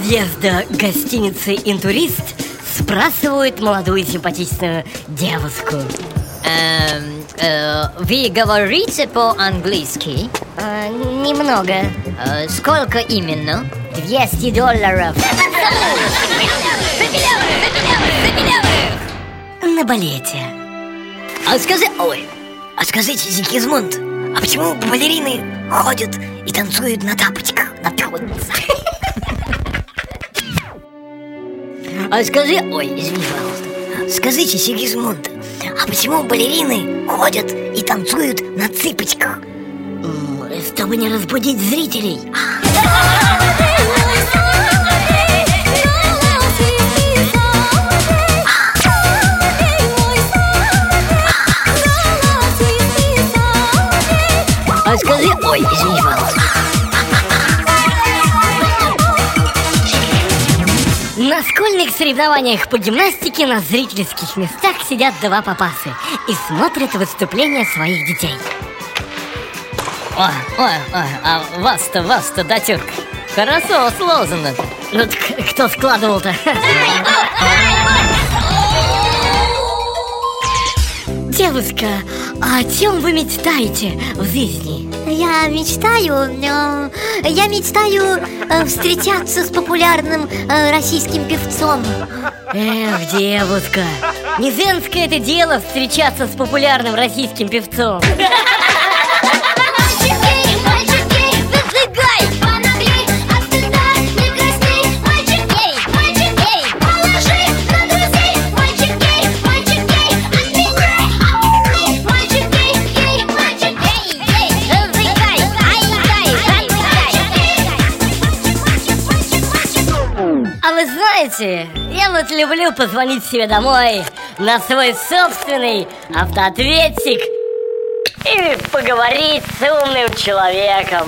подъезда гостиницы «Интурист» спрашивают молодую симпатичную девушку. Эм, э, вы говорите по-английски? А, немного. Э, сколько именно? 200 долларов. На балете. А скажи, ой, а скажите, Зигизмунд, а почему балерины ходят и танцуют на тапочках, на тапочках? А скажи, ой, извини, пожалуйста, скажите, Сигизмунд, а почему балерины ходят и танцуют на цыпочках? Чтобы не разбудить зрителей. А скажи, ой, извини, пожалуйста. На школьных соревнованиях по гимнастике на зрительских местах сидят два папасы и смотрят выступления своих детей. Ой, ой, ой, а вас-то, вас-то, датюк, хорошо. Ну так кто складывал-то? Девушка, а о чем вы мечтаете в жизни? Я мечтаю, э, я мечтаю э, встречаться с популярным э, российским певцом. Эх, девушка, не женское это дело встречаться с популярным российским певцом. Вы знаете, я вот люблю позвонить себе домой на свой собственный автоответчик и поговорить с умным человеком.